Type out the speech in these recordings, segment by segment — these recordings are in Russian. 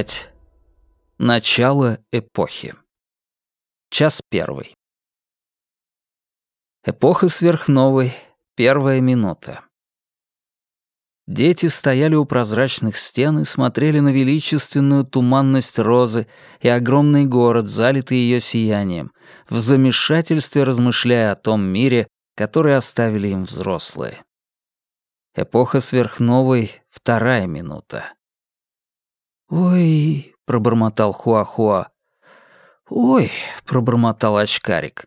5. Начало эпохи. Час первый. Эпоха сверхновой. Первая минута. Дети стояли у прозрачных стен и смотрели на величественную туманность розы и огромный город, залитый ее сиянием, в замешательстве размышляя о том мире, который оставили им взрослые. Эпоха сверхновой — вторая минута. «Ой», — пробормотал Хуахуа. «Ой», — пробормотал очкарик.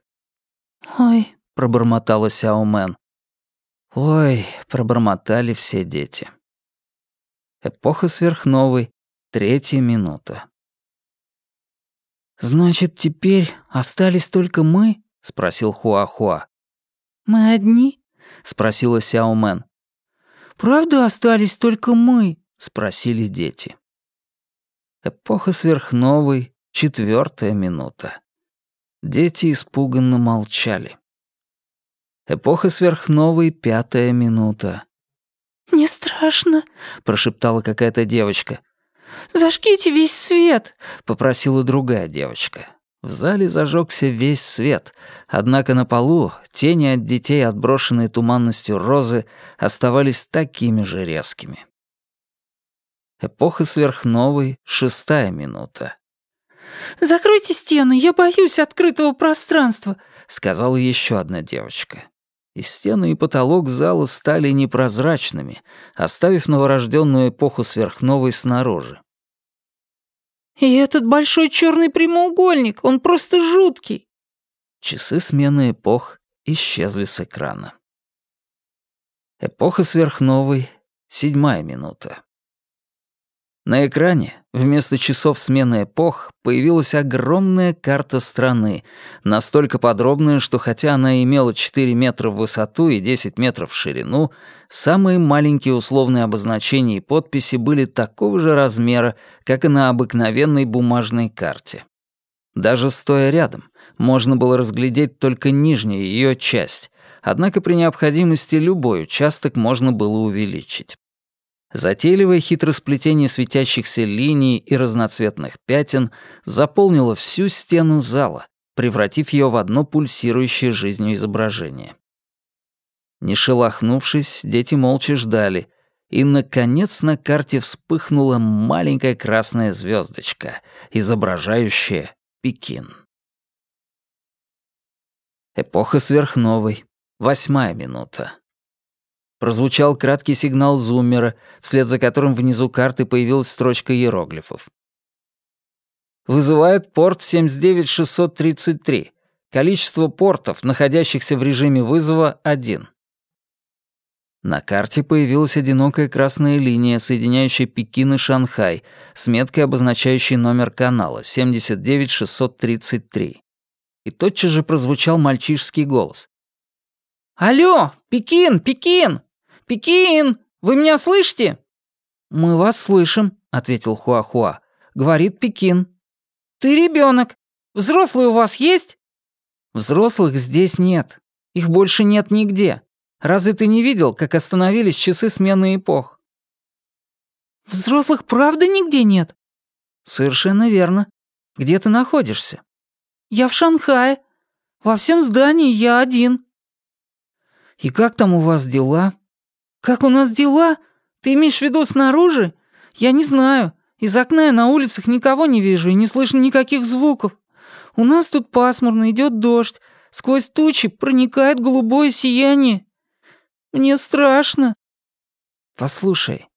«Ой», — пробормотала Сяомен. «Ой», — пробормотали все дети. Эпоха сверхновой, третья минута. «Значит, теперь остались только мы?» — спросил Хуахуа. «Мы одни?» — спросила Сяомен. «Правда остались только мы?» — спросили дети. Эпоха сверхновой, четвертая минута. Дети испуганно молчали. Эпоха сверхновой, пятая минута. «Не страшно», — прошептала какая-то девочка. «Зажгите весь свет», — попросила другая девочка. В зале зажегся весь свет, однако на полу тени от детей, отброшенные туманностью розы, оставались такими же резкими. Эпоха сверхновой, шестая минута. «Закройте стены, я боюсь открытого пространства», — сказала еще одна девочка. И стены и потолок зала стали непрозрачными, оставив новорожденную эпоху сверхновой снаружи. «И этот большой черный прямоугольник, он просто жуткий!» Часы смены эпох исчезли с экрана. Эпоха сверхновой, седьмая минута. На экране вместо часов смены эпох появилась огромная карта страны, настолько подробная, что хотя она имела 4 метра в высоту и 10 метров в ширину, самые маленькие условные обозначения и подписи были такого же размера, как и на обыкновенной бумажной карте. Даже стоя рядом, можно было разглядеть только нижнюю ее часть, однако при необходимости любой участок можно было увеличить. Затейливое хитросплетение светящихся линий и разноцветных пятен заполнило всю стену зала, превратив ее в одно пульсирующее жизнью изображение. Не шелохнувшись, дети молча ждали, и, наконец, на карте вспыхнула маленькая красная звездочка, изображающая Пекин. Эпоха сверхновой. Восьмая минута. Прозвучал краткий сигнал зуммера, вслед за которым внизу карты появилась строчка иероглифов. Вызывает порт 79633. Количество портов, находящихся в режиме вызова, один. На карте появилась одинокая красная линия, соединяющая Пекин и Шанхай, с меткой, обозначающей номер канала 79633. И тотчас же прозвучал мальчишский голос. «Алло, Пекин, Пекин! «Пекин! Вы меня слышите?» «Мы вас слышим», — ответил Хуахуа. «Говорит Пекин». «Ты ребенок. Взрослые у вас есть?» «Взрослых здесь нет. Их больше нет нигде. Разве ты не видел, как остановились часы смены эпох?» «Взрослых правда нигде нет?» «Совершенно верно. Где ты находишься?» «Я в Шанхае. Во всем здании я один». «И как там у вас дела?» «Как у нас дела? Ты имеешь в виду снаружи? Я не знаю. Из окна я на улицах никого не вижу и не слышно никаких звуков. У нас тут пасмурно, идет дождь. Сквозь тучи проникает голубое сияние. Мне страшно». «Послушай,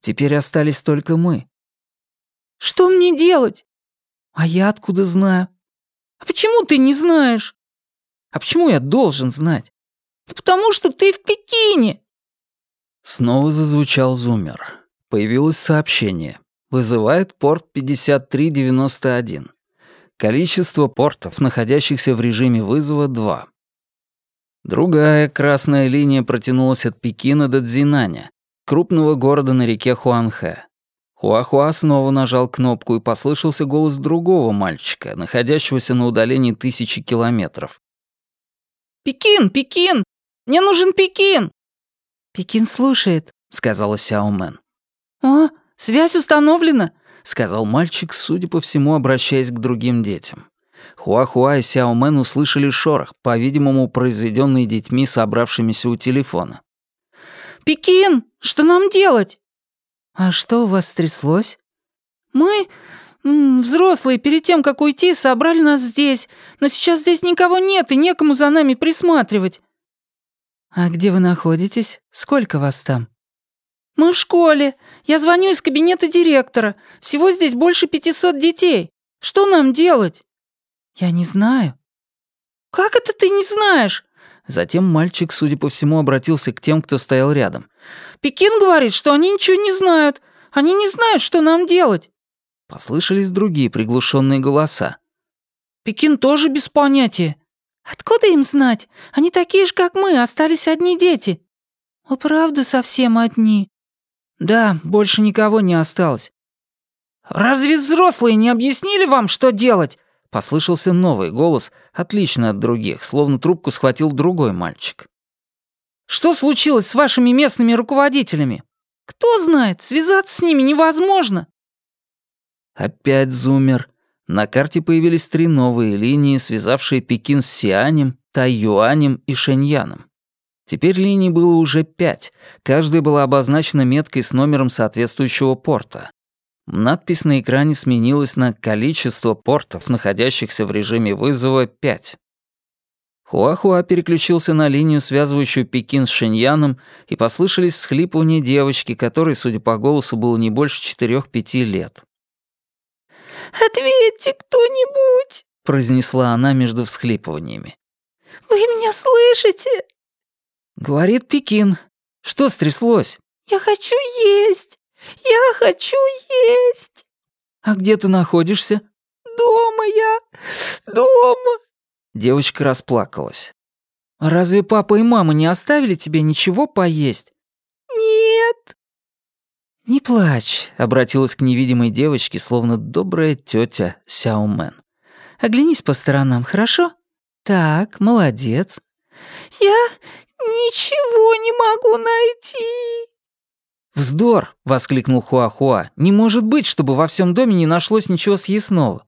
теперь остались только мы». «Что мне делать?» «А я откуда знаю?» «А почему ты не знаешь?» «А почему я должен знать?» «Да потому что ты в Пекине!» Снова зазвучал зуммер. Появилось сообщение. Вызывает порт 5391. Количество портов, находящихся в режиме вызова, 2. Другая красная линия протянулась от Пекина до Цзинаня, крупного города на реке Хуанхэ. Хуахуа снова нажал кнопку и послышался голос другого мальчика, находящегося на удалении тысячи километров. «Пекин! Пекин! Мне нужен Пекин!» «Пекин слушает», — сказала Сяомен. «О, связь установлена. сказал мальчик, судя по всему, обращаясь к другим детям. Хуахуа и Сяо Мэн услышали шорох, по-видимому, произведенный детьми, собравшимися у телефона. «Пекин, что нам делать?» «А что у вас стряслось?» «Мы, взрослые, перед тем, как уйти, собрали нас здесь, но сейчас здесь никого нет и некому за нами присматривать». «А где вы находитесь? Сколько вас там?» «Мы в школе. Я звоню из кабинета директора. Всего здесь больше пятисот детей. Что нам делать?» «Я не знаю». «Как это ты не знаешь?» Затем мальчик, судя по всему, обратился к тем, кто стоял рядом. «Пекин говорит, что они ничего не знают. Они не знают, что нам делать». Послышались другие приглушенные голоса. «Пекин тоже без понятия». «Откуда им знать? Они такие же, как мы, остались одни дети». «А правда совсем одни?» «Да, больше никого не осталось». «Разве взрослые не объяснили вам, что делать?» Послышался новый голос, отлично от других, словно трубку схватил другой мальчик. «Что случилось с вашими местными руководителями?» «Кто знает, связаться с ними невозможно». Опять зумер. На карте появились три новые линии, связавшие Пекин с Сианем, Тайюанем и Шэньяном. Теперь линий было уже пять, каждая была обозначена меткой с номером соответствующего порта. Надпись на экране сменилась на «Количество портов, находящихся в режиме вызова, 5». Хуахуа переключился на линию, связывающую Пекин с Шиньяном, и послышались всхлипывания девочки, которой, судя по голосу, было не больше четырех-пяти лет. «Ответьте кто-нибудь!» — произнесла она между всхлипываниями. «Вы меня слышите?» Говорит Пекин. Что стряслось? «Я хочу есть!» «Я хочу есть!» «А где ты находишься?» «Дома я! Дома!» Девочка расплакалась. «Разве папа и мама не оставили тебе ничего поесть?» «Нет!» «Не плачь», — обратилась к невидимой девочке, словно добрая тетя Сяомен. «Оглянись по сторонам, хорошо? Так, молодец». «Я ничего не могу найти». «Вздор!» — воскликнул Хуахуа. «Не может быть, чтобы во всем доме не нашлось ничего съестного».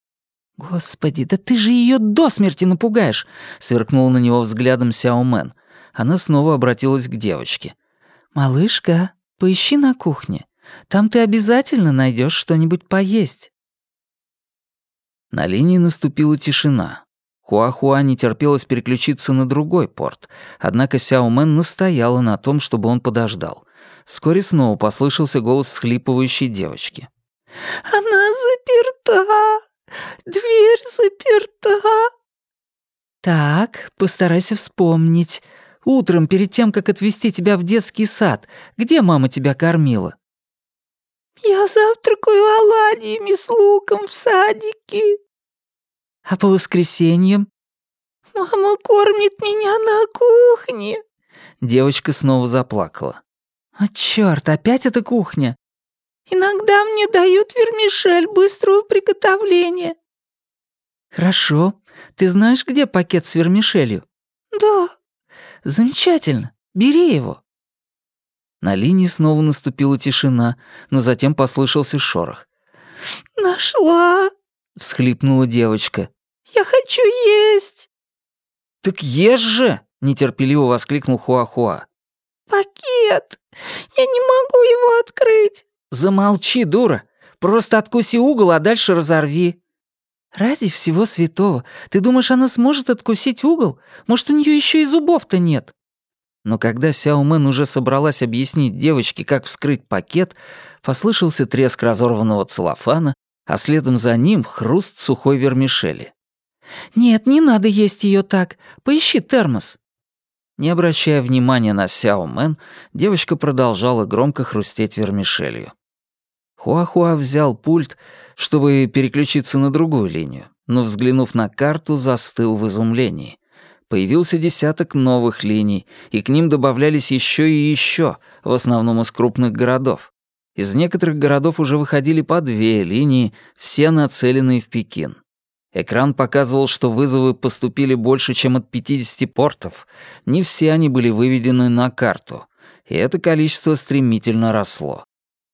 «Господи, да ты же ее до смерти напугаешь!» — сверкнул на него взглядом Сяомен. Она снова обратилась к девочке. «Малышка, поищи на кухне. Там ты обязательно найдешь что-нибудь поесть». На линии наступила тишина. Хуахуа не терпелось переключиться на другой порт, однако Сяомен настояла на том, чтобы он подождал. Вскоре снова послышался голос схлипывающей девочки. «Она заперта! Дверь заперта!» «Так, постарайся вспомнить. Утром, перед тем, как отвезти тебя в детский сад, где мама тебя кормила?» «Я завтракаю оладьями с луком в садике». «А по воскресеньям?» «Мама кормит меня на кухне». Девочка снова заплакала. «А чёрт, опять эта кухня!» «Иногда мне дают вермишель быстрого приготовления». «Хорошо. Ты знаешь, где пакет с вермишелью?» «Да». «Замечательно. Бери его». На линии снова наступила тишина, но затем послышался шорох. «Нашла!» — всхлипнула девочка. «Я хочу есть!» «Так ешь же!» — нетерпеливо воскликнул Хуахуа. «Пакет! Я не могу его открыть!» «Замолчи, дура! Просто откуси угол, а дальше разорви!» «Ради всего святого! Ты думаешь, она сможет откусить угол? Может, у нее еще и зубов-то нет?» Но когда Сяо Мэн уже собралась объяснить девочке, как вскрыть пакет, послышался треск разорванного целлофана, а следом за ним хруст сухой вермишели. «Нет, не надо есть ее так. Поищи термос». Не обращая внимания на Сяо Мэн, девочка продолжала громко хрустеть вермишелью. Хуахуа взял пульт, чтобы переключиться на другую линию, но, взглянув на карту, застыл в изумлении. Появился десяток новых линий, и к ним добавлялись еще и еще, в основном из крупных городов. Из некоторых городов уже выходили по две линии, все нацеленные в Пекин. Экран показывал, что вызовы поступили больше, чем от 50 портов. Не все они были выведены на карту, и это количество стремительно росло.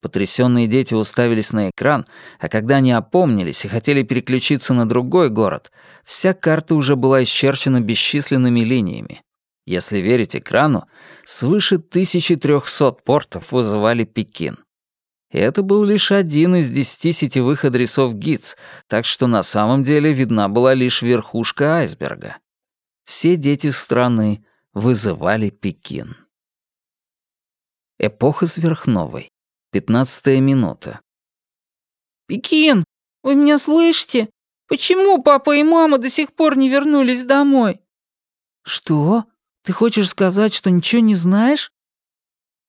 Потрясенные дети уставились на экран, а когда они опомнились и хотели переключиться на другой город, вся карта уже была исчерчена бесчисленными линиями. Если верить экрану, свыше 1300 портов вызывали Пекин. И это был лишь один из десяти сетевых адресов ГИЦ, так что на самом деле видна была лишь верхушка айсберга. Все дети страны вызывали Пекин. Эпоха сверхновой. Пятнадцатая минута. «Пекин, вы меня слышите? Почему папа и мама до сих пор не вернулись домой?» «Что? Ты хочешь сказать, что ничего не знаешь?»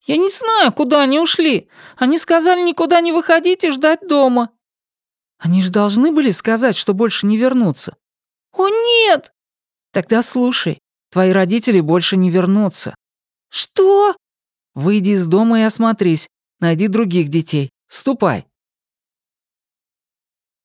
«Я не знаю, куда они ушли. Они сказали никуда не выходить и ждать дома». «Они же должны были сказать, что больше не вернутся». «О, нет!» «Тогда слушай, твои родители больше не вернутся». «Что?» «Выйди из дома и осмотрись. Найди других детей. Ступай».